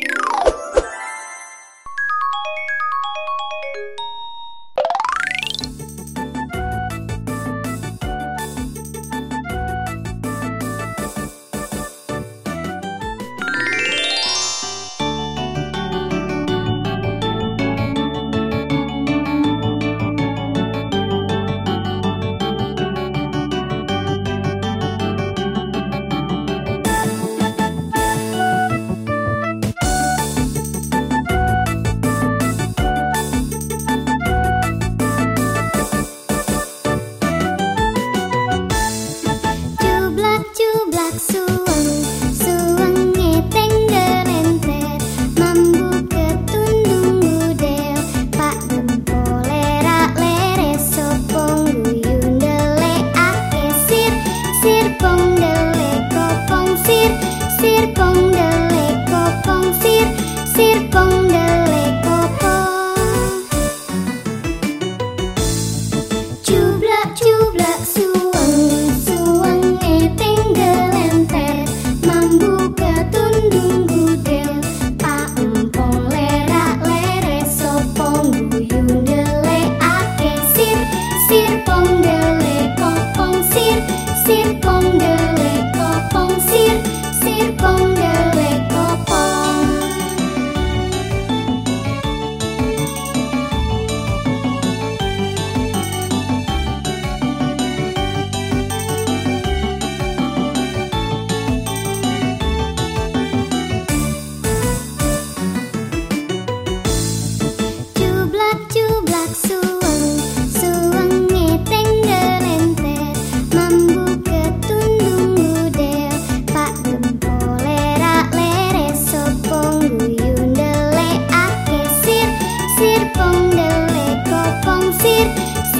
you.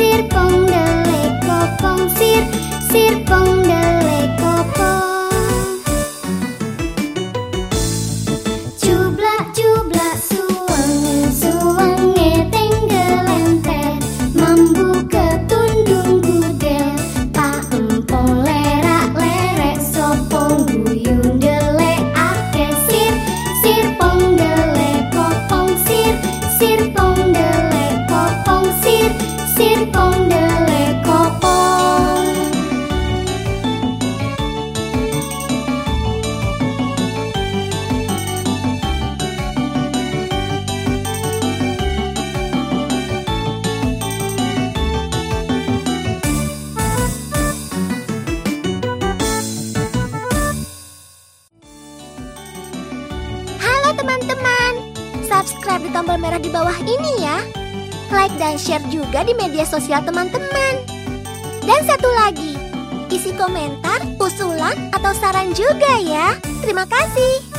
sirpong dele kopong sir sirpong teman-teman. Subscribe di tombol merah di bawah ini ya. Like dan share juga di media sosial teman-teman. Dan satu lagi, isi komentar, usulan, atau saran juga ya. Terima kasih.